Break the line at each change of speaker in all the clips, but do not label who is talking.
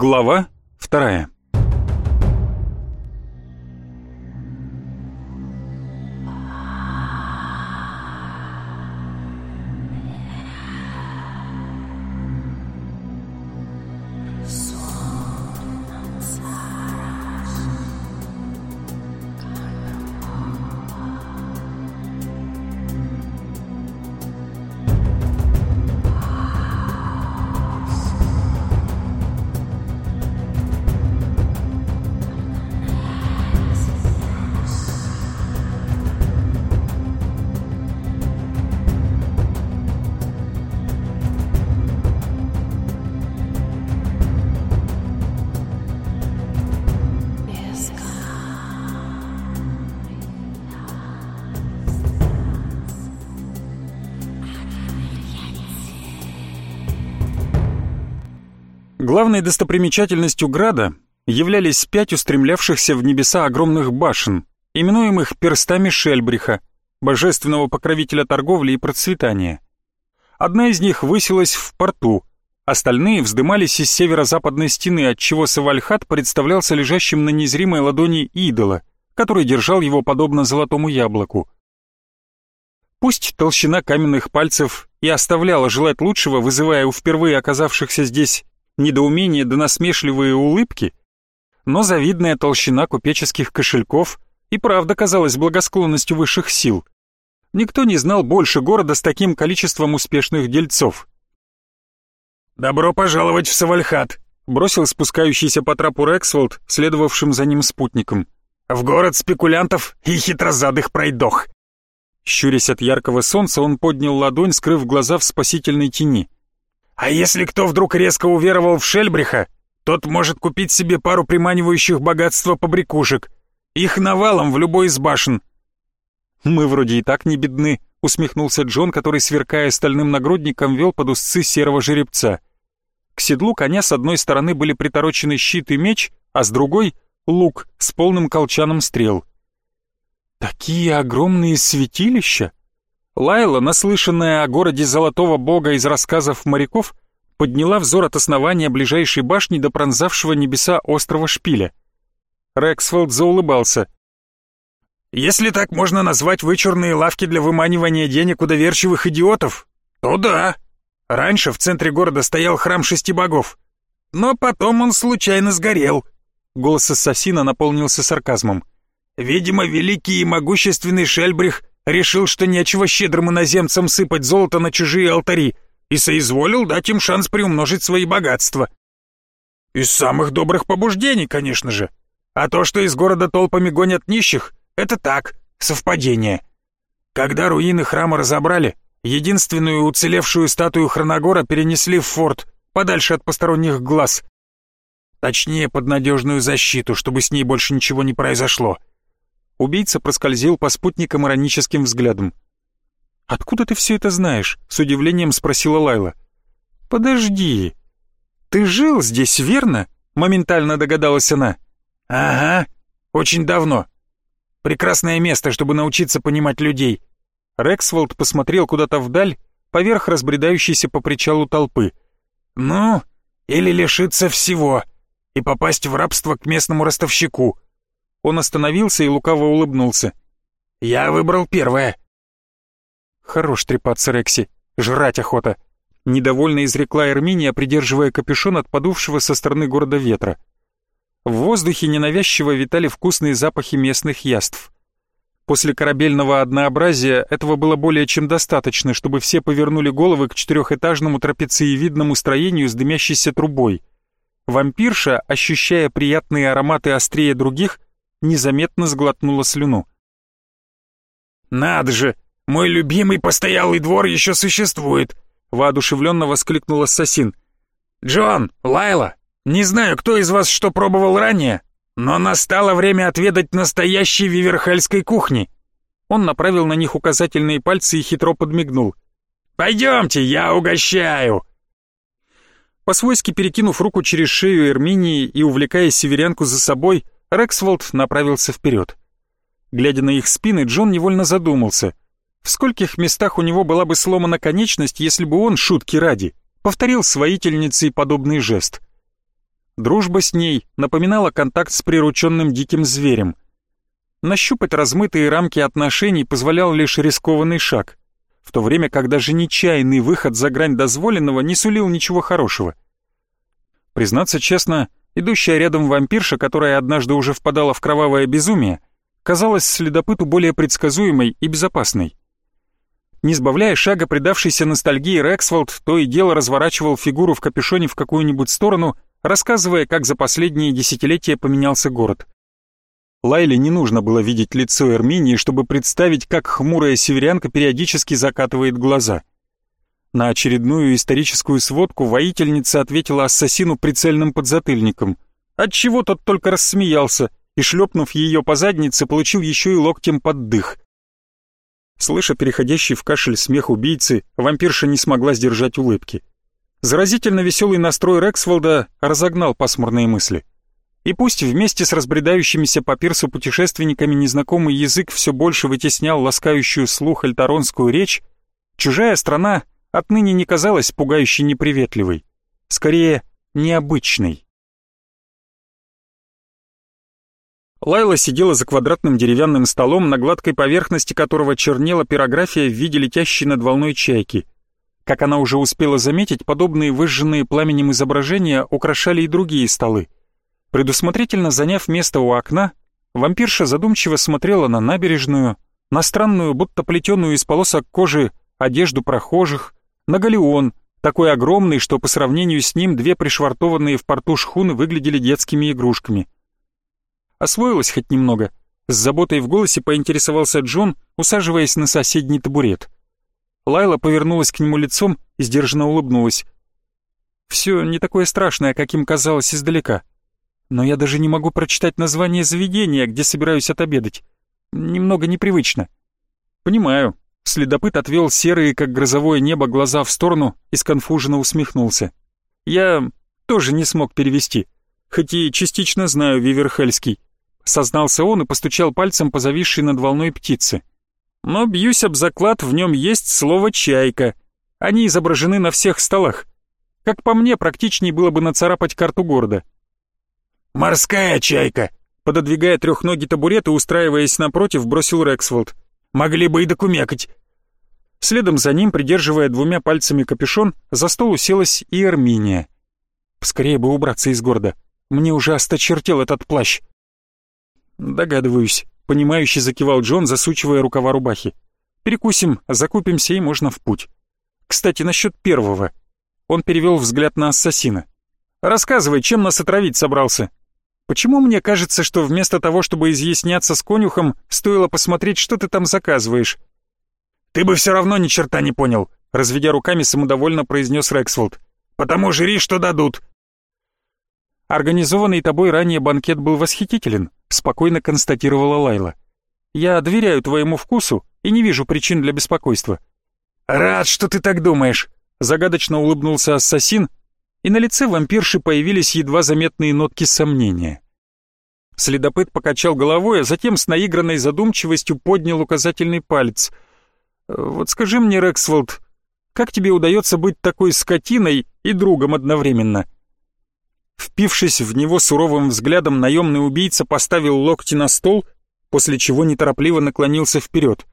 Глава вторая. Главной достопримечательностью Града являлись пять устремлявшихся в небеса огромных башен, именуемых перстами Шельбриха, божественного покровителя торговли и процветания. Одна из них высилась в порту, остальные вздымались из северо-западной стены, отчего Савальхат представлялся лежащим на незримой ладони идола, который держал его подобно золотому яблоку. Пусть толщина каменных пальцев и оставляла желать лучшего, вызывая у впервые оказавшихся здесь недоумение да насмешливые улыбки, но завидная толщина купеческих кошельков и правда казалась благосклонностью высших сил. Никто не знал больше города с таким количеством успешных дельцов.
«Добро пожаловать в Савальхат», — бросил спускающийся по трапу Рексволд, следовавшим за ним спутником. «В город спекулянтов и хитрозадых пройдох».
Щурясь от яркого солнца, он поднял ладонь, скрыв глаза в спасительной тени.
А если кто вдруг резко уверовал в Шельбриха, тот может купить себе пару приманивающих богатства побрякушек. Их навалом в любой из башен.
«Мы вроде и так не бедны», — усмехнулся Джон, который, сверкая стальным нагрудником, вел под узцы серого жеребца. К седлу коня с одной стороны были приторочены щит и меч, а с другой — лук с полным колчаном стрел. «Такие огромные святилища!» Лайла, наслышанная о городе Золотого Бога из рассказов моряков, подняла взор от основания ближайшей башни до пронзавшего небеса острова Шпиля. Рексфолд заулыбался.
«Если так можно назвать вычурные лавки для выманивания денег у доверчивых идиотов, то да. Раньше в центре города стоял храм шести богов, но потом он случайно сгорел».
Голос ассасина наполнился сарказмом.
«Видимо, великий и могущественный Шельбрих решил, что нечего щедрым иноземцам сыпать золото на чужие алтари, и соизволил дать им шанс приумножить свои богатства. Из самых добрых побуждений, конечно же. А то, что из города толпами гонят нищих, это так, совпадение. Когда руины храма разобрали, единственную уцелевшую статую Хроногора перенесли в форт, подальше от посторонних глаз. Точнее, под надежную защиту, чтобы с ней больше ничего не произошло. Убийца проскользил по спутникам ироническим взглядом. «Откуда ты все это знаешь?» — с удивлением спросила Лайла. «Подожди. Ты жил здесь, верно?» — моментально догадалась она. «Ага, очень давно. Прекрасное место, чтобы научиться понимать людей». Рексволд посмотрел куда-то вдаль, поверх разбредающейся по причалу толпы. «Ну, или лишиться всего и попасть в рабство к местному ростовщику. Он остановился и лукаво улыбнулся. «Я выбрал первое».
«Хорош трепаться, Рекси. Жрать охота», — недовольно изрекла Эрминия, придерживая капюшон от подувшего со стороны города ветра. В воздухе ненавязчиво витали вкусные запахи местных яств. После корабельного однообразия этого было более чем достаточно, чтобы все повернули головы к четырехэтажному трапециевидному строению с дымящейся трубой. Вампирша, ощущая приятные ароматы острее других, незаметно сглотнула слюну.
«Надо же! Мой любимый постоялый двор еще существует!» воодушевленно воскликнул ассасин. «Джон, Лайла, не знаю, кто из вас что пробовал ранее, но настало время отведать настоящей виверхальской кухни».
Он направил на них указательные пальцы и хитро подмигнул.
«Пойдемте, я угощаю!»
По-свойски перекинув руку через шею Эрминии и увлекая северянку за собой, Рексволд направился вперед. Глядя на их спины, Джон невольно задумался. В скольких местах у него была бы сломана конечность, если бы он, шутки ради, повторил с воительницей подобный жест. Дружба с ней напоминала контакт с прирученным диким зверем. Нащупать размытые рамки отношений позволял лишь рискованный шаг, в то время как даже нечаянный выход за грань дозволенного не сулил ничего хорошего. Признаться честно, идущая рядом вампирша, которая однажды уже впадала в кровавое безумие, казалась следопыту более предсказуемой и безопасной. Не сбавляя шага предавшейся ностальгии Рексволд то и дело разворачивал фигуру в капюшоне в какую-нибудь сторону, рассказывая, как за последние десятилетия поменялся город. Лайле не нужно было видеть лицо Эрминии, чтобы представить, как хмурая северянка периодически закатывает глаза. На очередную историческую сводку воительница ответила ассасину прицельным подзатыльником, отчего тот только рассмеялся и, шлепнув ее по заднице, получил еще и локтем под дых. Слыша переходящий в кашель смех убийцы, вампирша не смогла сдержать улыбки. Заразительно веселый настрой Рексволда разогнал пасмурные мысли. И пусть вместе с разбредающимися по пирсу путешественниками незнакомый язык все больше вытеснял ласкающую слух альтаронскую речь, чужая страна отныне не казалась пугающе неприветливой, скорее, необычной. Лайла сидела за квадратным деревянным столом, на гладкой поверхности которого чернела пирография в виде летящей над волной чайки. Как она уже успела заметить, подобные выжженные пламенем изображения украшали и другие столы. Предусмотрительно заняв место у окна, вампирша задумчиво смотрела на набережную, на странную, будто плетеную из полосок кожи, одежду прохожих, на галеон, такой огромный, что по сравнению с ним две пришвартованные в порту шхуны выглядели детскими игрушками — Освоилась хоть немного. С заботой в голосе поинтересовался Джон, усаживаясь на соседний табурет. Лайла повернулась к нему лицом и сдержанно улыбнулась. «Все не такое страшное, каким казалось издалека. Но я даже не могу прочитать название заведения, где собираюсь отобедать. Немного непривычно». «Понимаю». Следопыт отвел серые, как грозовое небо, глаза в сторону и сконфуженно усмехнулся. «Я тоже не смог перевести, хоть и частично знаю Виверхельский сознался он и постучал пальцем по зависшей над волной птице. Но бьюсь об заклад, в нем есть слово «чайка». Они изображены на всех столах. Как по мне, практичнее было бы нацарапать карту города.
«Морская чайка!»
Пододвигая трехногий табурет и устраиваясь напротив, бросил Рексфолд.
«Могли бы и докумекать».
Следом за ним, придерживая двумя пальцами капюшон, за стол уселась и Арминия. Скорее бы убраться из города. Мне уже осточертел этот плащ. «Догадываюсь», — понимающе закивал Джон, засучивая рукава рубахи. «Перекусим, закупимся и можно в путь. Кстати, насчет первого». Он перевел взгляд на ассасина. «Рассказывай, чем нас отравить собрался?» «Почему мне кажется, что вместо того, чтобы изъясняться с конюхом, стоило посмотреть, что ты там заказываешь?»
«Ты бы все равно ни черта не понял», — разведя руками, самодовольно произнес Рексфолд. «Потому жри, что дадут».
Организованный тобой ранее банкет был восхитителен спокойно констатировала Лайла. «Я доверяю твоему вкусу и не вижу причин для беспокойства».
«Рад, что ты так думаешь», — загадочно улыбнулся ассасин, и на лице вампирши появились едва заметные нотки сомнения.
Следопыт покачал головой, а затем с наигранной задумчивостью поднял указательный палец. «Вот скажи мне, Рексволд, как тебе удается быть такой скотиной и другом одновременно?» Впившись в него суровым взглядом, наемный убийца поставил локти на стол, после чего неторопливо наклонился вперед.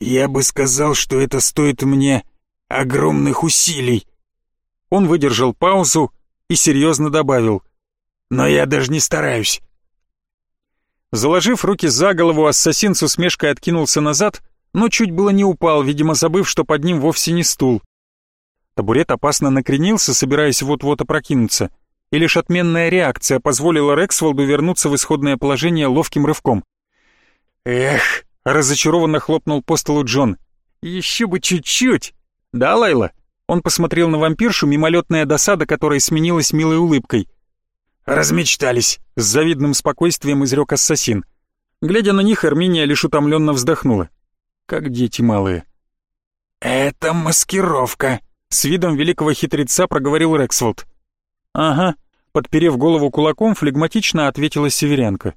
«Я бы сказал, что это стоит мне огромных усилий».
Он выдержал паузу и серьезно добавил.
«Но я даже не стараюсь».
Заложив руки за голову, ассасин с усмешкой откинулся назад, но чуть было не упал, видимо, забыв, что под ним вовсе не стул. Табурет опасно накренился, собираясь вот-вот опрокинуться — и лишь отменная реакция позволила Рексволду вернуться в исходное положение ловким рывком.
«Эх!»
— разочарованно хлопнул по столу Джон. «Еще бы чуть-чуть!» «Да, Лайла?» Он посмотрел на вампиршу, мимолетная досада которой сменилась милой улыбкой.
«Размечтались!» — с завидным спокойствием изрек ассасин.
Глядя на них, Арминия лишь утомленно вздохнула. «Как дети малые!»
«Это маскировка!»
— с видом великого хитреца проговорил Рексволд. «Ага», — подперев голову кулаком, флегматично ответила северянка.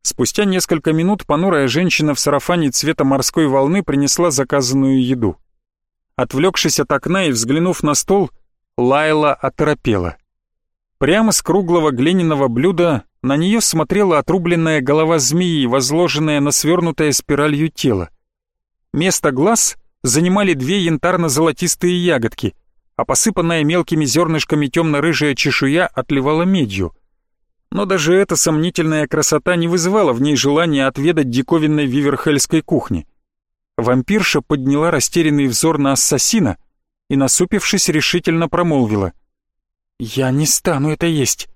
Спустя несколько минут понурая женщина в сарафане цвета морской волны принесла заказанную еду. Отвлекшись от окна и взглянув на стол, Лайла оторопела. Прямо с круглого глиняного блюда на нее смотрела отрубленная голова змеи, возложенная на свернутое спиралью тело. Место глаз занимали две янтарно-золотистые ягодки, а посыпанная мелкими зернышками темно-рыжая чешуя отливала медью. Но даже эта сомнительная красота не вызывала в ней желания отведать диковинной виверхельской кухни. Вампирша подняла растерянный взор на ассасина и, насупившись, решительно промолвила. «Я не стану это есть».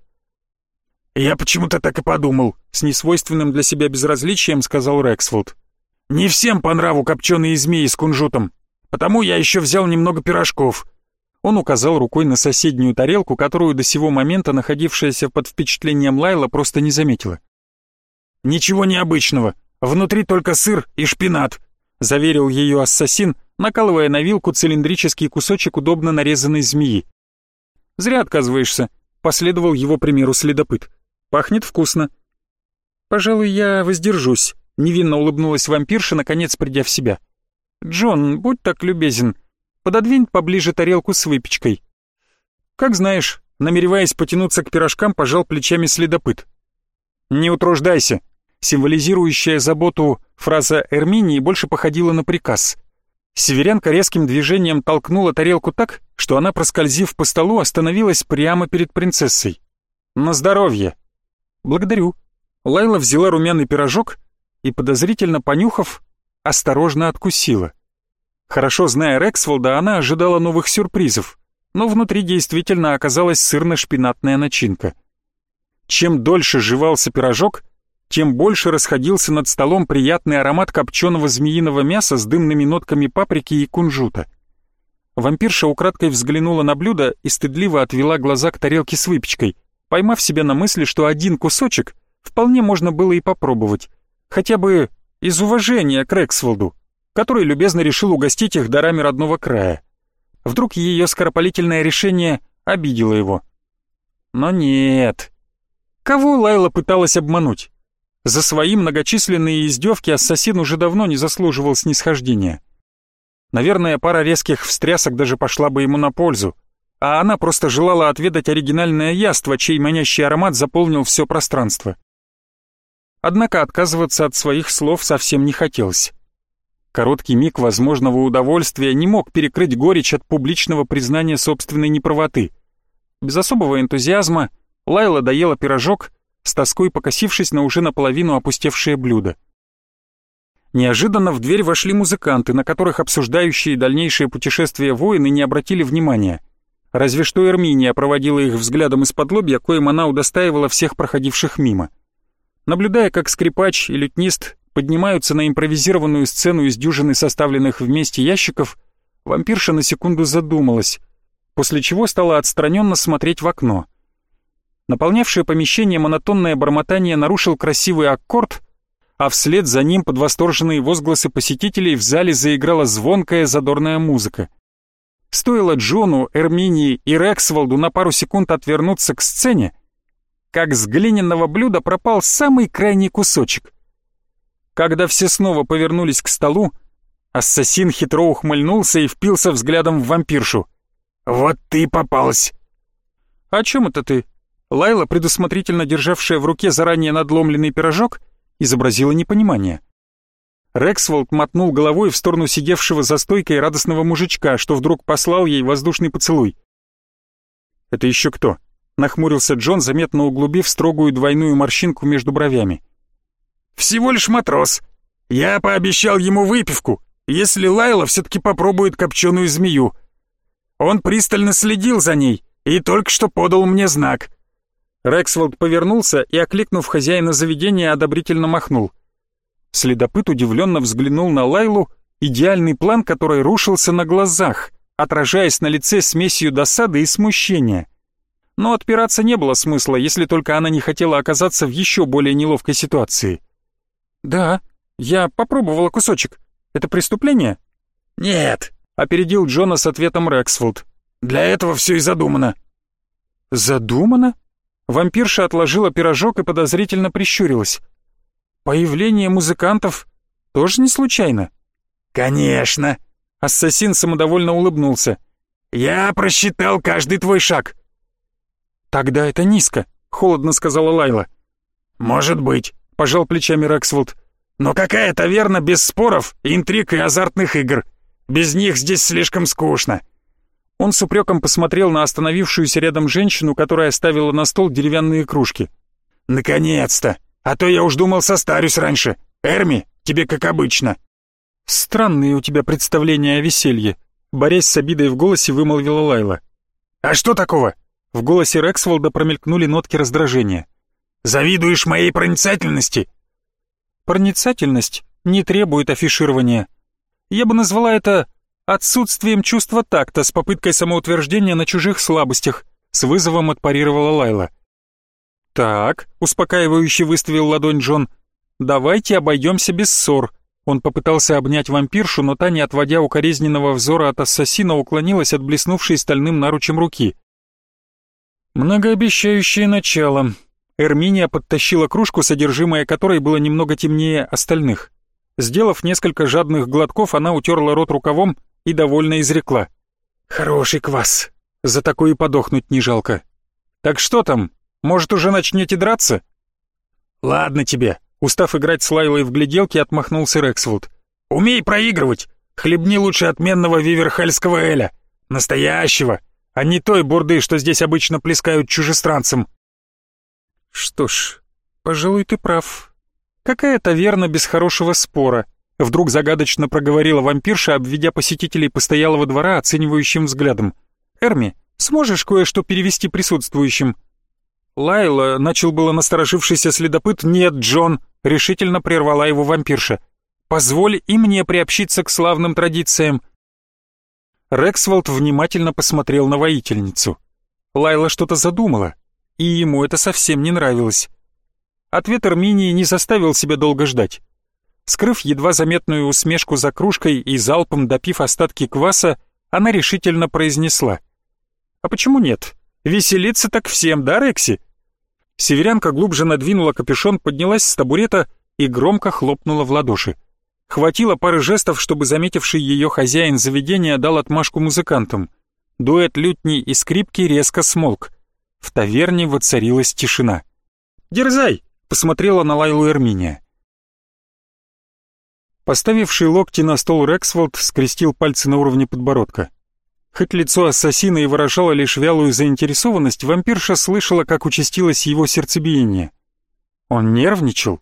«Я почему-то так и подумал», — с несвойственным для себя безразличием сказал Рексфолд. «Не всем по нраву копченые змеи с кунжутом, потому я еще взял немного пирожков».
Он указал рукой на соседнюю тарелку, которую до сего момента находившаяся под впечатлением Лайла просто не заметила.
«Ничего необычного, внутри только сыр и шпинат», — заверил ее ассасин, накалывая на вилку цилиндрический кусочек удобно нарезанной змеи.
«Зря отказываешься», — последовал его примеру следопыт. Пахнет вкусно». «Пожалуй, я воздержусь», — невинно улыбнулась вампирша, наконец придя в себя. «Джон, будь так любезен, пододвинь поближе тарелку с выпечкой». «Как знаешь», намереваясь потянуться к пирожкам, пожал плечами следопыт. «Не утруждайся», символизирующая заботу фраза Эрминии больше походила на приказ. Северянка резким движением толкнула тарелку так, что она, проскользив по столу, остановилась прямо перед принцессой. «На здоровье!» «Благодарю». Лайла взяла румяный пирожок и, подозрительно понюхав, осторожно откусила. Хорошо зная Рексволда, она ожидала новых сюрпризов, но внутри действительно оказалась сырно-шпинатная начинка. Чем дольше жевался пирожок, тем больше расходился над столом приятный аромат копченого змеиного мяса с дымными нотками паприки и кунжута. Вампирша украдкой взглянула на блюдо и стыдливо отвела глаза к тарелке с выпечкой — поймав себя на мысли, что один кусочек вполне можно было и попробовать, хотя бы из уважения к Рексволду, который любезно решил угостить их дарами родного края. Вдруг ее скоропалительное решение обидело его. Но нет. Кого Лайла пыталась обмануть? За свои многочисленные издевки ассасин уже давно не заслуживал снисхождения. Наверное, пара резких встрясок даже пошла бы ему на пользу, а она просто желала отведать оригинальное яство, чей манящий аромат заполнил все пространство. Однако отказываться от своих слов совсем не хотелось. Короткий миг возможного удовольствия не мог перекрыть горечь от публичного признания собственной неправоты. Без особого энтузиазма Лайла доела пирожок, с тоской покосившись на уже наполовину опустевшее блюдо. Неожиданно в дверь вошли музыканты, на которых обсуждающие дальнейшее путешествие воины не обратили внимания. Разве что Эрминия проводила их взглядом из-под лобья, коим она удостаивала всех проходивших мимо. Наблюдая, как скрипач и лютнист поднимаются на импровизированную сцену из дюжины составленных вместе ящиков, вампирша на секунду задумалась, после чего стала отстраненно смотреть в окно. Наполнявшее помещение монотонное бормотание нарушил красивый аккорд, а вслед за ним под восторженные возгласы посетителей в зале заиграла звонкая задорная музыка. Стоило Джону, Эрминии и Рексволду на пару секунд отвернуться к сцене, как с глиняного блюда пропал самый крайний кусочек. Когда все снова повернулись к столу, ассасин хитро ухмыльнулся и впился взглядом в вампиршу. «Вот ты попалась!» «О чем это ты?» Лайла, предусмотрительно державшая в руке заранее надломленный пирожок, изобразила непонимание. Рексволд мотнул головой в сторону сидевшего за стойкой радостного мужичка, что вдруг послал ей воздушный поцелуй. «Это еще кто?» — нахмурился Джон, заметно углубив строгую двойную морщинку между бровями.
«Всего лишь матрос. Я пообещал ему выпивку, если Лайла все-таки попробует копченую змею. Он пристально следил за ней и только что подал мне знак».
Рексволд повернулся и, окликнув хозяина заведения, одобрительно махнул. Следопыт удивленно взглянул на Лайлу, идеальный план который рушился на глазах, отражаясь на лице смесью досады и смущения. Но отпираться не было смысла, если только она не хотела оказаться в еще более неловкой ситуации. «Да, я попробовала кусочек. Это преступление?»
«Нет», —
опередил Джона с ответом Рексфолд.
«Для этого все и задумано».
«Задумано?» Вампирша отложила пирожок и подозрительно прищурилась. Появление музыкантов тоже не случайно?
Конечно.
Ассасин самодовольно улыбнулся.
Я просчитал каждый твой шаг.
«Тогда это низко», — холодно сказала Лайла.
«Может быть», — пожал плечами Рексвуд. «Но какая таверна без споров, интриг и азартных игр? Без них здесь слишком скучно».
Он с упреком посмотрел на остановившуюся рядом женщину, которая ставила на стол деревянные кружки.
«Наконец-то! А то я уж думал, состарюсь раньше. Эрми, тебе как обычно».
«Странные у тебя представления о веселье», — борясь с обидой в голосе, вымолвила Лайла.
«А что такого?»
В голосе Рексволда промелькнули нотки раздражения.
«Завидуешь моей проницательности?»
«Проницательность не требует афиширования. Я бы назвала это отсутствием чувства такта с попыткой самоутверждения на чужих слабостях», с вызовом отпарировала Лайла. «Так», — успокаивающе выставил ладонь Джон, «давайте обойдемся без ссор». Он попытался обнять вампиршу, но та, не отводя укоризненного взора от ассасина, уклонилась от блеснувшей стальным наручем руки. Многообещающее начало. Эрминия подтащила кружку, содержимое которой было немного темнее остальных. Сделав несколько жадных глотков, она утерла рот рукавом и довольно изрекла. «Хороший квас. За такое подохнуть не жалко. Так что там, может, уже начнете драться?»
«Ладно тебе», — устав играть с Лайлой в гляделки, отмахнулся Рексвуд. «Умей проигрывать. Хлебни лучше отменного виверхальского эля. Настоящего а не той бурды, что здесь обычно плескают чужестранцам.
Что ж, пожалуй, ты прав. Какая таверна без хорошего спора? Вдруг загадочно проговорила вампирша, обведя посетителей постоялого двора оценивающим взглядом. «Эрми, сможешь кое-что перевести присутствующим?» Лайла, начал было насторожившийся следопыт, «Нет, Джон!» — решительно прервала его вампирша. «Позволь и мне приобщиться к славным традициям. Рексволд внимательно посмотрел на воительницу. Лайла что-то задумала, и ему это совсем не нравилось. Ответ Арминии не заставил себя долго ждать. Скрыв едва заметную усмешку за кружкой и залпом допив остатки кваса, она решительно произнесла. «А почему нет? Веселиться так всем, да, Рекси?» Северянка глубже надвинула капюшон, поднялась с табурета и громко хлопнула в ладоши. Хватило пары жестов, чтобы заметивший ее хозяин заведения дал отмашку музыкантам. Дуэт лютни и скрипки резко смолк. В таверне воцарилась тишина. «Дерзай!» — посмотрела на Лайлу Эрминия. Поставивший локти на стол Рексволд скрестил пальцы на уровне подбородка. Хоть лицо ассасина и выражало лишь вялую заинтересованность, вампирша слышала, как участилось его сердцебиение. Он нервничал.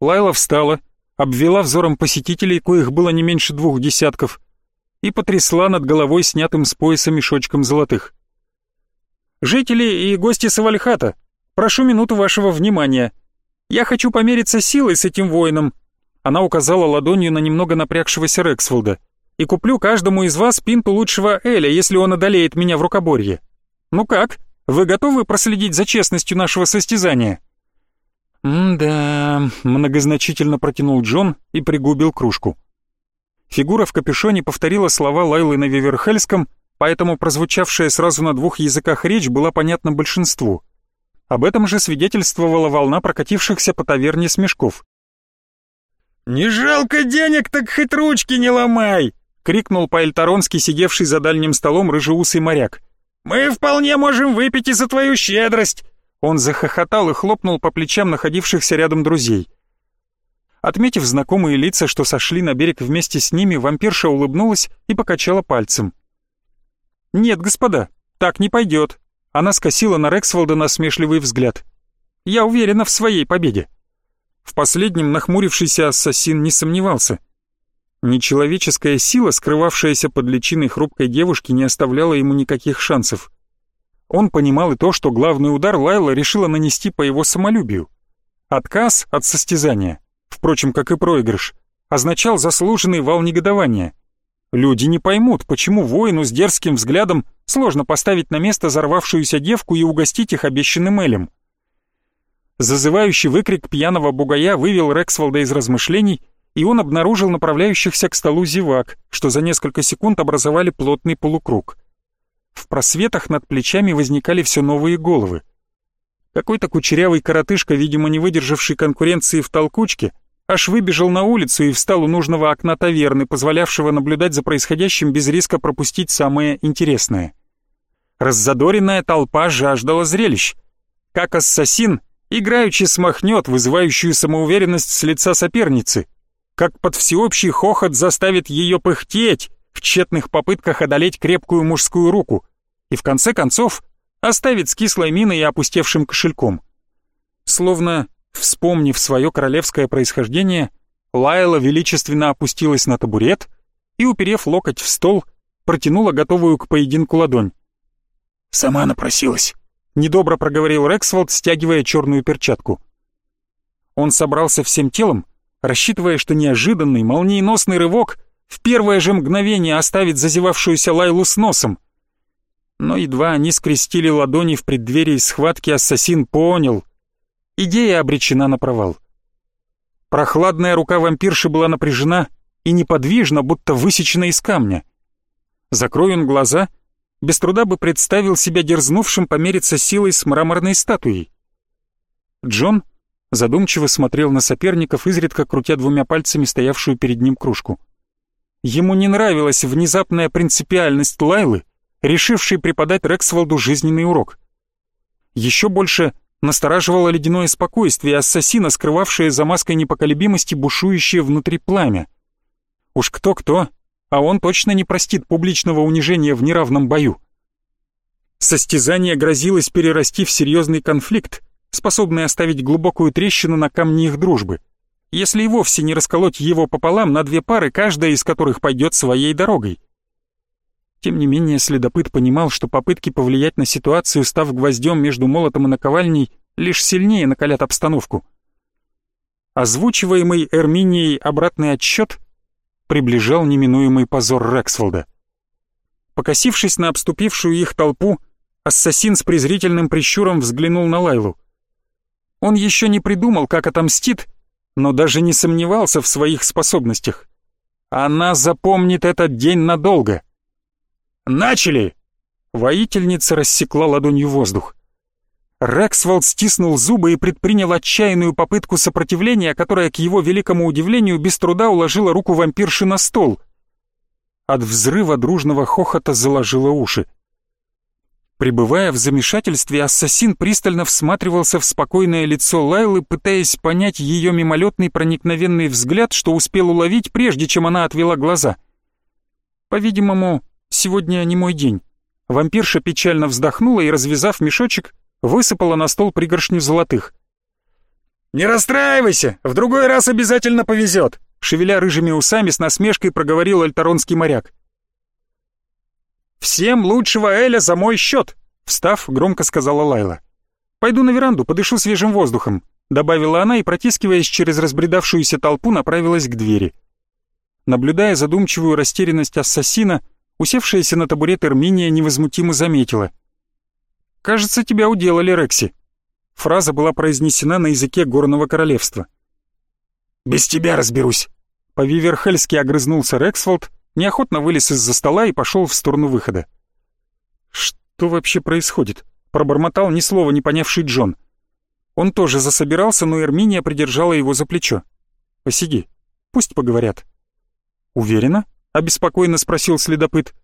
Лайла встала, обвела взором посетителей, коих было не меньше двух десятков, и потрясла над головой снятым с пояса мешочком золотых. «Жители и гости Савальхата, прошу минуту вашего внимания. Я хочу помериться силой с этим воином». Она указала ладонью на немного напрягшегося Рексфолда. «И куплю каждому из вас пинту лучшего Эля, если он одолеет меня в рукоборье. Ну как, вы готовы проследить за честностью нашего состязания?» «М-да», — многозначительно протянул Джон и пригубил кружку. Фигура в капюшоне повторила слова Лайлы на Виверхельском, поэтому прозвучавшая сразу на двух языках речь была понятна большинству. Об этом же свидетельствовала волна прокатившихся по таверне смешков.
«Не жалко денег, так хоть ручки не ломай!» — крикнул по-эльтаронски сидевший за дальним столом рыжеусый моряк. «Мы вполне можем выпить и за твою щедрость!» Он захохотал и хлопнул по плечам находившихся рядом друзей. Отметив знакомые лица, что сошли на берег вместе с ними, вампирша улыбнулась и покачала пальцем. «Нет, господа, так не пойдет», — она скосила на Рексволда насмешливый взгляд. «Я уверена в своей победе». В последнем нахмурившийся ассасин не сомневался. Нечеловеческая сила, скрывавшаяся под личиной хрупкой девушки, не оставляла ему никаких шансов. Он понимал и то, что главный удар Лайла решила нанести по его самолюбию. Отказ от состязания, впрочем, как и проигрыш, означал заслуженный вал негодования. Люди не поймут, почему воину с дерзким взглядом сложно поставить на место взорвавшуюся девку и угостить их обещанным элем. Зазывающий выкрик пьяного бугая вывел Рексволда из размышлений, и он обнаружил направляющихся к столу зевак, что за несколько секунд образовали плотный полукруг. В просветах над плечами возникали все новые головы. Какой-то кучерявый коротышка, видимо, не выдержавший конкуренции в толкучке, аж выбежал на улицу и встал у нужного окна таверны, позволявшего наблюдать за происходящим без риска пропустить самое интересное.
Раззадоренная толпа жаждала зрелищ. Как ассасин, играючи смахнет вызывающую самоуверенность с лица соперницы, как под всеобщий хохот заставит ее пыхтеть в тщетных попытках одолеть крепкую мужскую руку и в конце концов оставит с кислой миной и опустевшим кошельком. Словно, вспомнив свое королевское происхождение, Лайла величественно опустилась на табурет и, уперев локоть в стол, протянула готовую к поединку ладонь.
«Сама напросилась», —
недобро проговорил Рексволд, стягивая черную перчатку. Он собрался всем телом, рассчитывая, что неожиданный, молниеносный рывок в первое же мгновение оставит зазевавшуюся Лайлу с носом. Но едва они скрестили ладони в преддверии схватки, ассасин понял. Идея обречена на провал. Прохладная рука вампирши была напряжена и неподвижна, будто высечена из камня. Закрой он глаза, без труда бы представил себя дерзнувшим помериться силой с мраморной статуей. Джон задумчиво смотрел на соперников, изредка крутя двумя пальцами стоявшую перед ним кружку. Ему не нравилась внезапная принципиальность Лайлы, решившей преподать Рексволду жизненный урок. Еще больше настораживало ледяное спокойствие ассасина, скрывавшее за маской непоколебимости бушующее внутри пламя. Уж кто-кто, а он точно не простит публичного унижения в неравном бою. Состязание грозилось перерасти в серьезный конфликт, способный оставить глубокую трещину на камне их дружбы, если и вовсе не расколоть его пополам на две пары, каждая из которых пойдет своей дорогой. Тем не менее, следопыт понимал, что попытки повлиять на ситуацию, став гвоздем между молотом и наковальней, лишь сильнее накалят обстановку. Озвучиваемый Эрминией обратный отсчет приближал неминуемый позор Рексфолда. Покосившись на обступившую их толпу, ассасин с презрительным прищуром взглянул на Лайлу. Он еще не придумал, как отомстит, но даже не сомневался в своих способностях. Она запомнит этот день надолго. «Начали!» Воительница рассекла ладонью воздух. Рексволд стиснул зубы и предпринял отчаянную попытку сопротивления, которая, к его великому удивлению, без труда уложила руку вампирши на стол. От взрыва дружного хохота заложило уши. Пребывая в замешательстве, ассасин пристально всматривался в спокойное лицо Лайлы, пытаясь понять ее мимолетный проникновенный взгляд, что успел уловить, прежде чем она отвела глаза. По-видимому, сегодня не мой день. Вампирша печально вздохнула и, развязав мешочек, высыпала на стол пригоршню золотых. «Не расстраивайся, в другой раз обязательно повезет», шевеля рыжими усами с насмешкой проговорил альтаронский моряк. «Всем лучшего Эля за мой счет!» Встав, громко сказала Лайла. «Пойду на веранду, подышу свежим воздухом», добавила она и, протискиваясь через разбредавшуюся толпу, направилась к двери. Наблюдая задумчивую растерянность ассасина, усевшаяся на табурет Эрминия невозмутимо заметила. «Кажется, тебя уделали, Рекси». Фраза была произнесена на языке горного королевства. «Без тебя разберусь», — по-виверхельски огрызнулся Рексфолд, неохотно вылез из-за стола и пошел в сторону выхода. «Что вообще происходит?» — пробормотал ни слова не понявший Джон. Он тоже засобирался, но Эрминия придержала его за плечо. «Посиди, пусть поговорят». «Уверена?» — обеспокоенно спросил следопыт.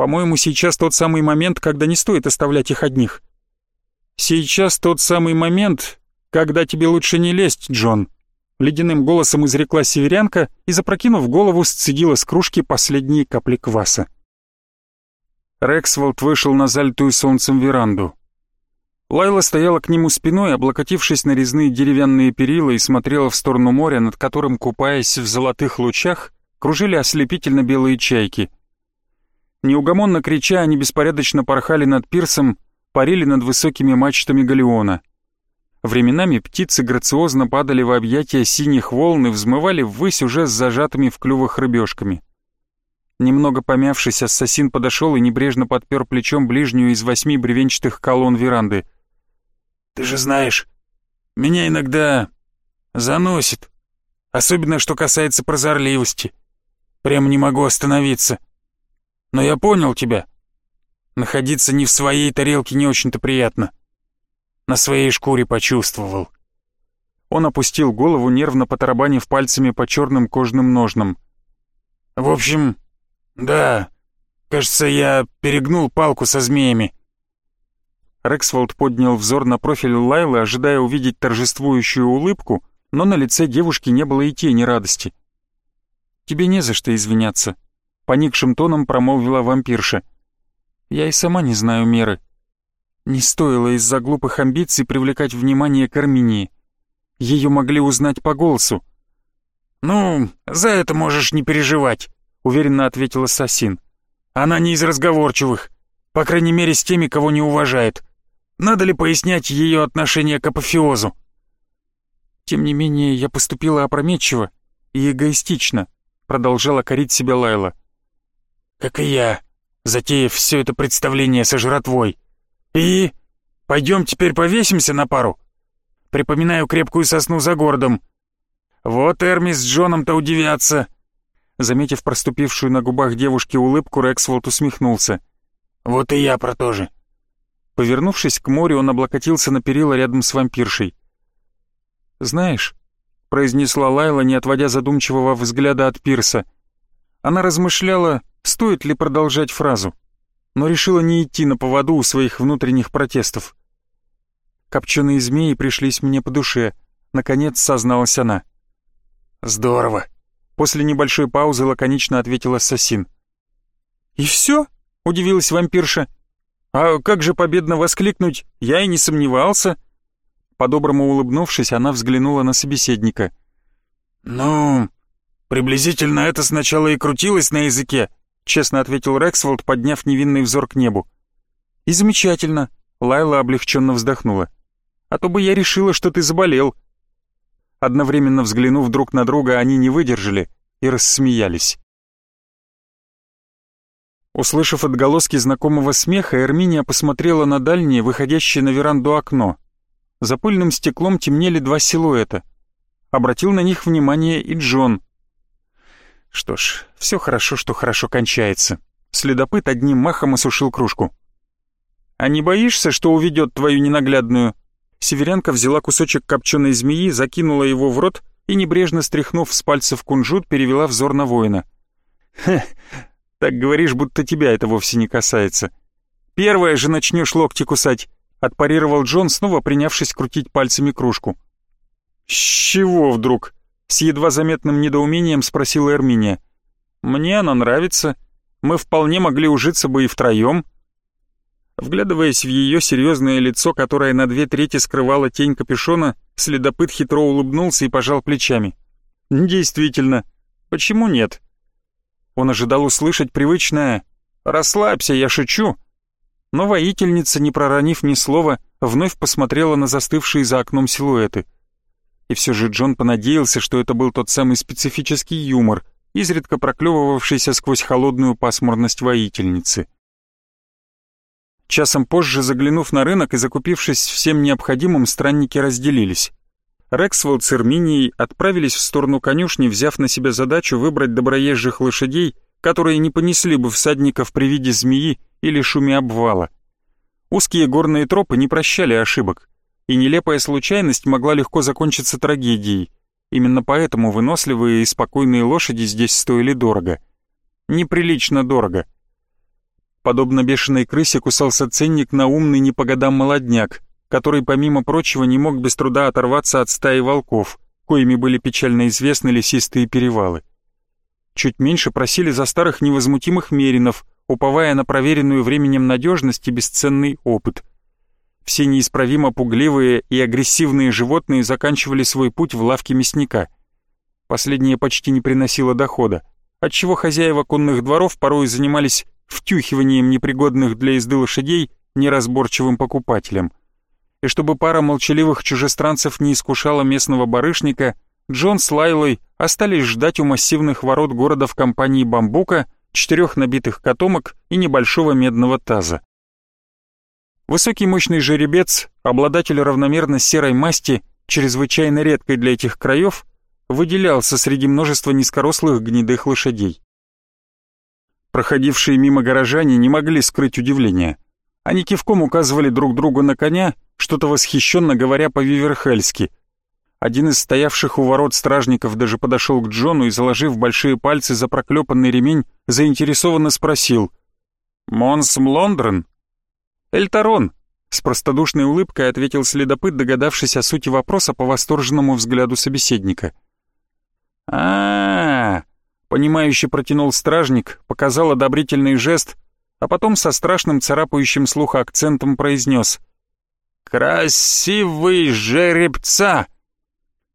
«По-моему, сейчас тот самый момент, когда не стоит оставлять их одних». «Сейчас тот самый момент, когда тебе лучше не лезть, Джон», ледяным голосом изрекла северянка и, запрокинув голову, сцедила с кружки последние капли кваса. Рексволд вышел на залитую солнцем веранду. Лайла стояла к нему спиной, облокотившись на резные деревянные перила и смотрела в сторону моря, над которым, купаясь в золотых лучах, кружили ослепительно белые чайки. Неугомонно крича, они беспорядочно порхали над пирсом, парили над высокими мачтами галеона. Временами птицы грациозно падали в объятия синих волн и взмывали ввысь уже с зажатыми в клювах рыбешками. Немного помявшись, ассасин подошел и небрежно подпер плечом ближнюю из восьми бревенчатых колонн веранды. «Ты же знаешь, меня иногда заносит, особенно что касается прозорливости. Прям не могу остановиться. Но я понял тебя. Находиться не в своей тарелке не очень-то приятно» на своей шкуре почувствовал. Он опустил голову, нервно потарабанив пальцами по черным кожным ножнам. «В общем, да,
кажется, я перегнул палку со змеями».
Рексволд поднял взор на профиль Лайлы, ожидая увидеть торжествующую улыбку, но на лице девушки не было и тени радости. «Тебе не за что извиняться», — поникшим тоном промолвила вампирша. «Я и сама не знаю меры. Не стоило из-за глупых амбиций привлекать внимание к Арминии. Ее могли узнать по голосу».
«Ну, за это можешь не переживать», — уверенно ответил ассасин. «Она не из разговорчивых, по крайней мере с теми, кого не уважает. Надо ли пояснять ее отношение к апофеозу?
Тем не менее, я поступила опрометчиво и эгоистично, продолжала корить себя Лайла.
Как и я, затеяв все это представление со жратвой. И... Пойдем теперь повесимся на пару. Припоминаю крепкую сосну за городом. Вот Эрми с Джоном-то удивятся.
Заметив проступившую на губах девушки улыбку, Рексволд усмехнулся.
Вот и я про то же.
Повернувшись к морю, он облокотился на перила рядом с вампиршей. «Знаешь», — произнесла Лайла, не отводя задумчивого взгляда от пирса. Она размышляла, стоит ли продолжать фразу, но решила не идти на поводу у своих внутренних протестов. «Копченые змеи пришлись мне по душе», — наконец созналась она.
«Здорово», — после небольшой паузы лаконично ответил ассасин.
«И все?» — удивилась вампирша. А как же победно воскликнуть «Я и не сомневался!» По-доброму улыбнувшись, она взглянула на собеседника.
«Ну, приблизительно это сначала и крутилось на языке», честно ответил Рексфолд, подняв невинный взор к небу.
«И замечательно», — Лайла облегченно вздохнула. «А то бы я решила, что ты заболел». Одновременно взглянув друг на друга, они не выдержали и рассмеялись. Услышав отголоски знакомого смеха, Эрминия посмотрела на дальнее, выходящее на веранду окно. За пыльным стеклом темнели два силуэта. Обратил на них внимание и Джон. Что ж, все хорошо, что хорошо кончается. Следопыт одним махом осушил кружку. «А не боишься, что уведет твою ненаглядную?» Северянка взяла кусочек копченой змеи, закинула его в рот и, небрежно стряхнув с пальцев кунжут, перевела взор на воина. «Хе, так говоришь, будто тебя это вовсе не касается. Первая же начнешь локти кусать, отпарировал Джон, снова принявшись крутить пальцами кружку. С чего вдруг? С едва заметным недоумением спросила Эрминия. Мне она нравится. Мы вполне могли ужиться бы и втроем. Вглядываясь в ее серьезное лицо, которое на две трети скрывало тень капюшона, следопыт хитро улыбнулся и пожал плечами. «Действительно, почему нет?» Он ожидал услышать привычное «Расслабься, я шучу». Но воительница, не проронив ни слова, вновь посмотрела на застывшие за окном силуэты. И все же Джон понадеялся, что это был тот самый специфический юмор, изредка проклевывавшийся сквозь холодную пасмурность воительницы. Часом позже, заглянув на рынок и закупившись всем необходимым, странники разделились. Рексволд с Эрминией отправились в сторону конюшни, взяв на себя задачу выбрать доброезжих лошадей, которые не понесли бы всадников при виде змеи или шуме обвала. Узкие горные тропы не прощали ошибок, и нелепая случайность могла легко закончиться трагедией. Именно поэтому выносливые и спокойные лошади здесь стоили дорого. Неприлично дорого. Подобно бешеной крысе кусался ценник на умный не по годам молодняк, который, помимо прочего, не мог без труда оторваться от стаи волков, коими были печально известны лесистые перевалы. Чуть меньше просили за старых невозмутимых меринов, уповая на проверенную временем надежность и бесценный опыт. Все неисправимо пугливые и агрессивные животные заканчивали свой путь в лавке мясника. Последнее почти не приносило дохода, отчего хозяева конных дворов порой занимались втюхиванием непригодных для езды лошадей неразборчивым покупателям и чтобы пара молчаливых чужестранцев не искушала местного барышника, Джон с Лайлой остались ждать у массивных ворот города в компании бамбука, четырех набитых котомок и небольшого медного таза. Высокий мощный жеребец, обладатель равномерно серой масти, чрезвычайно редкой для этих краев, выделялся среди множества низкорослых гнедых лошадей. Проходившие мимо горожане не могли скрыть удивления. Они кивком указывали друг другу на коня, что-то восхищенно говоря по-виверхельски. Один из стоявших у ворот стражников даже подошел к Джону и, заложив большие пальцы за проклепанный ремень, заинтересованно спросил «Монс Млондрен?» «Эльтарон», — с простодушной улыбкой ответил следопыт, догадавшись о сути вопроса по восторженному взгляду собеседника. а, -а, -а понимающе протянул стражник, показал одобрительный жест, а потом со страшным царапающим слуха акцентом произнес «Красивый жеребца!»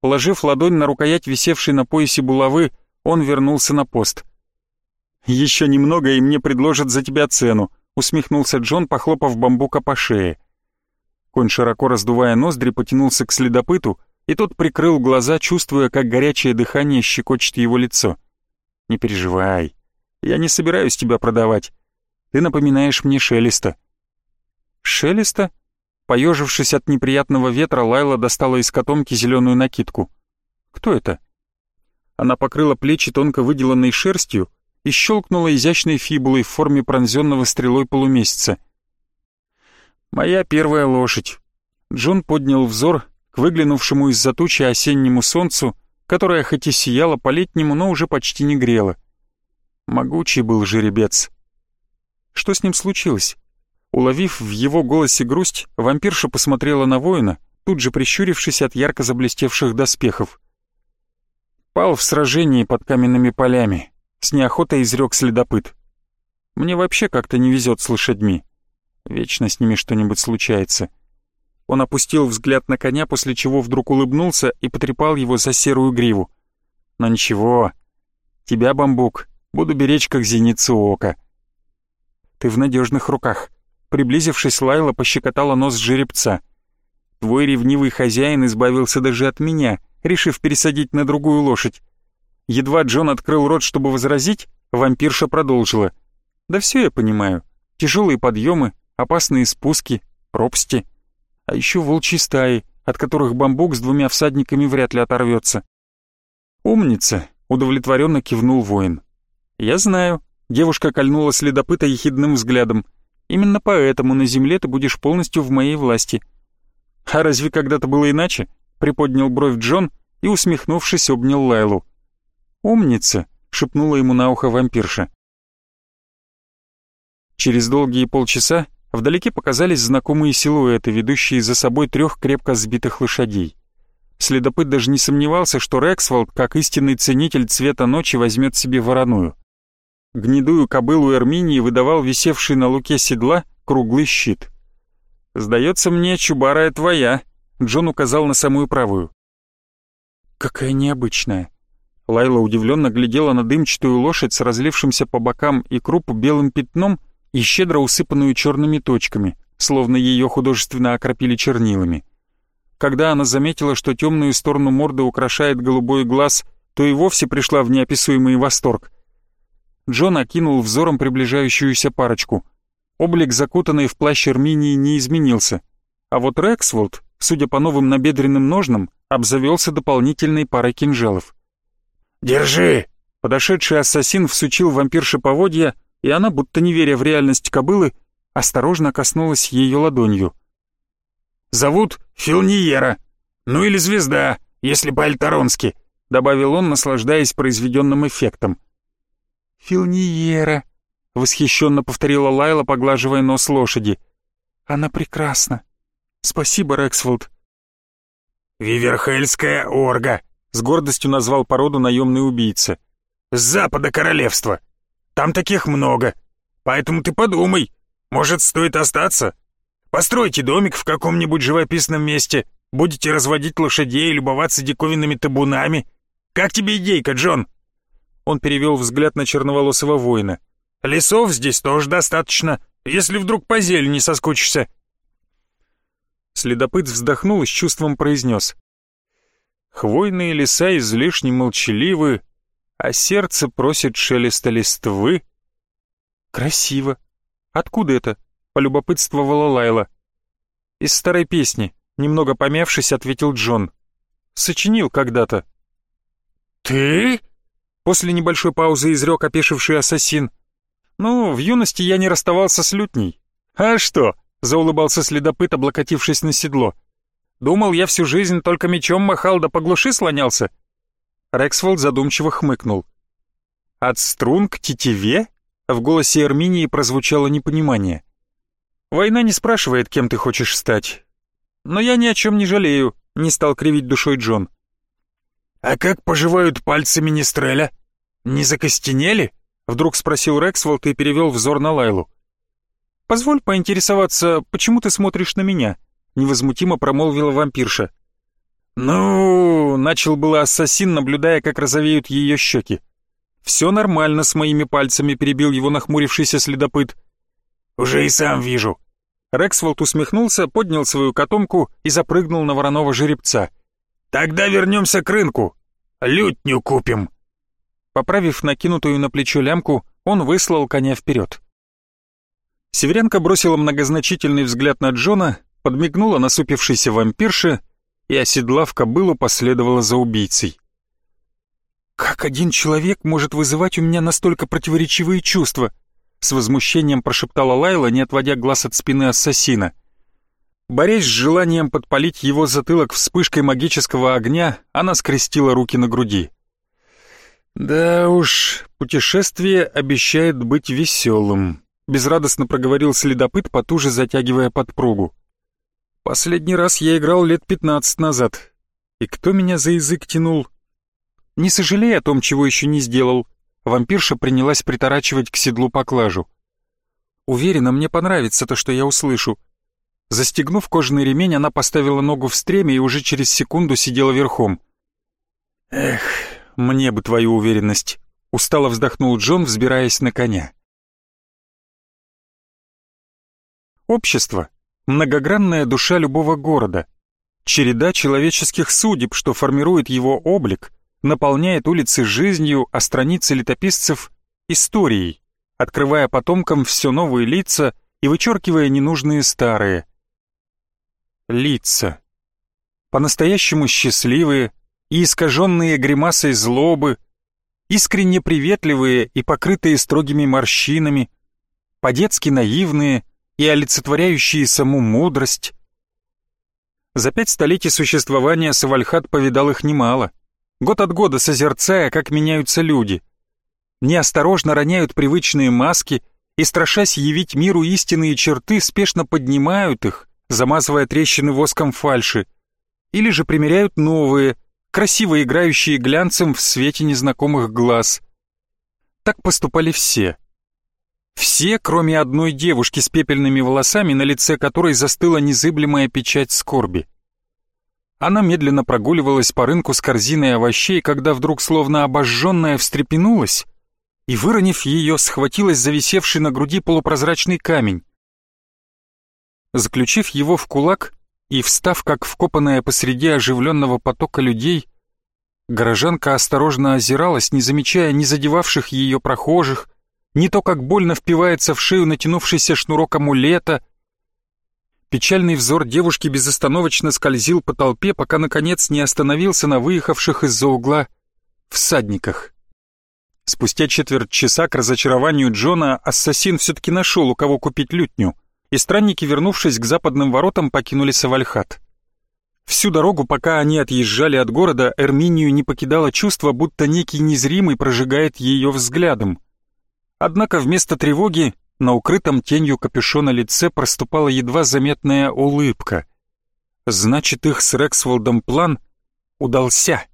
Положив ладонь на рукоять висевшей на поясе булавы, он вернулся на пост. «Еще немного, и мне предложат за тебя цену», усмехнулся Джон, похлопав бамбука по шее. Конь, широко раздувая ноздри, потянулся к следопыту, и тот прикрыл глаза, чувствуя, как горячее дыхание щекочет его лицо. «Не переживай, я не собираюсь тебя продавать. Ты напоминаешь мне Шелеста». «Шелеста?» Поежившись от неприятного ветра, Лайла достала из котомки зеленую накидку. «Кто это?» Она покрыла плечи тонко выделанной шерстью и щелкнула изящной фибулой в форме пронзенного стрелой полумесяца. «Моя первая лошадь». Джон поднял взор к выглянувшему из-за тучи осеннему солнцу, которое хоть и сияло по-летнему, но уже почти не грело. Могучий был жеребец. Что с ним случилось? Уловив в его голосе грусть, вампирша посмотрела на воина, тут же прищурившись от ярко заблестевших доспехов. Пал в сражении под каменными полями, с неохотой изрек следопыт. Мне вообще как-то не везет с лошадьми. Вечно с ними что-нибудь случается. Он опустил взгляд на коня, после чего вдруг улыбнулся и потрепал его за серую гриву. Но ничего, тебя, бамбук, буду беречь как зеницу ока. Ты в надежных руках. Приблизившись, Лайла пощекотала нос жеребца. «Твой ревнивый хозяин избавился даже от меня, решив пересадить на другую лошадь». Едва Джон открыл рот, чтобы возразить, вампирша продолжила. «Да все я понимаю. Тяжелые подъемы, опасные спуски, пропасти. А еще волчьи стаи, от которых бамбук с двумя всадниками вряд ли оторвется». «Умница», — удовлетворенно кивнул воин. «Я знаю», — девушка кольнула следопыта ехидным взглядом. Именно поэтому на земле ты будешь полностью в моей власти». «А разве когда-то было иначе?» — приподнял бровь Джон и, усмехнувшись, обнял Лайлу. «Умница!» — шепнула ему на ухо вампирша. Через долгие полчаса вдалеке показались знакомые силуэты, ведущие за собой трех крепко сбитых лошадей. Следопыт даже не сомневался, что Рексволд, как истинный ценитель цвета ночи, возьмет себе вороную. Гнедую кобылу Эрминии выдавал висевший на луке седла круглый щит. «Сдается мне, чубарая твоя», — Джон указал на самую правую. «Какая необычная». Лайла удивленно глядела на дымчатую лошадь с разлившимся по бокам и крупу белым пятном и щедро усыпанную черными точками, словно ее художественно окропили чернилами. Когда она заметила, что темную сторону морды украшает голубой глаз, то и вовсе пришла в неописуемый восторг. Джон окинул взором приближающуюся парочку. Облик, закутанный в плащ Эрминии, не изменился. А вот Рексволд, судя по новым набедренным ножнам, обзавелся дополнительной парой кинжалов.
«Держи!»
Подошедший ассасин всучил вампирше поводья, и она, будто не веря в реальность кобылы, осторожно коснулась ее ладонью.
«Зовут Филниера, ну или Звезда, если по-альтаронски», добавил он, наслаждаясь произведенным эффектом.
«Филниера», — восхищенно повторила Лайла, поглаживая нос лошади. «Она прекрасна. Спасибо, Рексфолд».
«Виверхельская орга», — с гордостью назвал породу наемный убийца. «С запада королевства. Там таких много. Поэтому ты подумай, может, стоит остаться? Постройте домик в каком-нибудь живописном месте, будете разводить лошадей и любоваться диковинными табунами. Как тебе идейка, Джон?» Он перевел взгляд на черноволосого воина. «Лесов здесь тоже достаточно, если вдруг по зелени соскучишься».
Следопыт вздохнул и с чувством произнес. «Хвойные леса излишне молчаливы, а сердце просит шелеста листвы». «Красиво. Откуда это?» — полюбопытствовала Лайла. «Из старой песни», — немного помявшись, ответил Джон. «Сочинил когда-то».
«Ты?»
После небольшой паузы изрек опешивший ассасин. «Ну, в юности я не расставался с лютней». «А что?» — заулыбался следопыт, облокотившись на седло. «Думал, я всю жизнь только мечом махал да поглуши слонялся?» Рексфолд задумчиво хмыкнул. «От струн к тетиве? в голосе Арминии прозвучало непонимание. «Война не спрашивает, кем ты хочешь стать. Но я ни о чем не жалею», — не стал кривить душой Джон.
«А как поживают пальцы Министреля? Не закостенели?» — вдруг спросил Рексволд и перевел взор на Лайлу.
«Позволь поинтересоваться, почему ты смотришь на меня?» — невозмутимо промолвила вампирша.
«Ну...» — начал было ассасин, наблюдая, как розовеют ее щеки.
«Все нормально с моими пальцами», — перебил его нахмурившийся следопыт.
«Уже и сам вижу».
Рексволд усмехнулся, поднял свою котомку и запрыгнул на вороного жеребца.
«Тогда вернемся к рынку. Лютню купим».
Поправив накинутую на плечо лямку, он выслал коня вперед. Северянка бросила многозначительный взгляд на Джона, подмигнула насупившейся вампирше и, оседлав кобылу, последовала за убийцей. «Как один человек может вызывать у меня настолько противоречивые чувства?» С возмущением прошептала Лайла, не отводя глаз от спины ассасина. Борясь с желанием подпалить его затылок вспышкой магического огня, она скрестила руки на груди. «Да уж, путешествие обещает быть веселым», — безрадостно проговорил следопыт, потуже затягивая подпругу. «Последний раз я играл лет пятнадцать назад. И кто меня за язык тянул? Не сожалей о том, чего еще не сделал. Вампирша принялась приторачивать к седлу поклажу. Уверена, мне понравится то, что я услышу. Застегнув кожаный ремень, она поставила ногу в стреме и уже через секунду сидела верхом. «Эх, мне бы твою уверенность», — устало вздохнул Джон, взбираясь на коня. Общество — многогранная душа любого города, череда человеческих судеб, что формирует его облик, наполняет улицы жизнью, а страницы летописцев — историей, открывая потомкам все новые лица и вычеркивая ненужные старые. Лица. По-настоящему счастливые и искаженные гримасой злобы, искренне приветливые и покрытые строгими морщинами, по-детски наивные и олицетворяющие саму мудрость. За пять столетий существования Савальхат повидал их немало — год от года созерцая, как меняются люди. Неосторожно роняют привычные маски и, страшась явить миру истинные черты, спешно поднимают их, замазывая трещины воском фальши, или же примеряют новые, красиво играющие глянцем в свете незнакомых глаз. Так поступали все. Все, кроме одной девушки с пепельными волосами, на лице которой застыла незыблемая печать скорби. Она медленно прогуливалась по рынку с корзиной овощей, когда вдруг словно обожженная встрепенулась и, выронив ее, схватилась за висевший на груди полупрозрачный камень. Заключив его в кулак и встав как вкопанная посреди оживленного потока людей, горожанка осторожно озиралась, не замечая ни задевавших ее прохожих, ни то, как больно впивается в шею натянувшийся шнурок амулета — Печальный взор девушки безостановочно скользил по толпе, пока наконец не остановился на выехавших из-за угла всадниках. Спустя четверть часа к разочарованию Джона ассасин все-таки нашел, у кого купить лютню, и странники, вернувшись к западным воротам, покинули Савальхат. Всю дорогу, пока они отъезжали от города, Эрминию не покидало чувство, будто некий незримый прожигает ее взглядом. Однако вместо тревоги на укрытом тенью капюшона лице проступала едва заметная улыбка. Значит, их с Рексволдом план удался.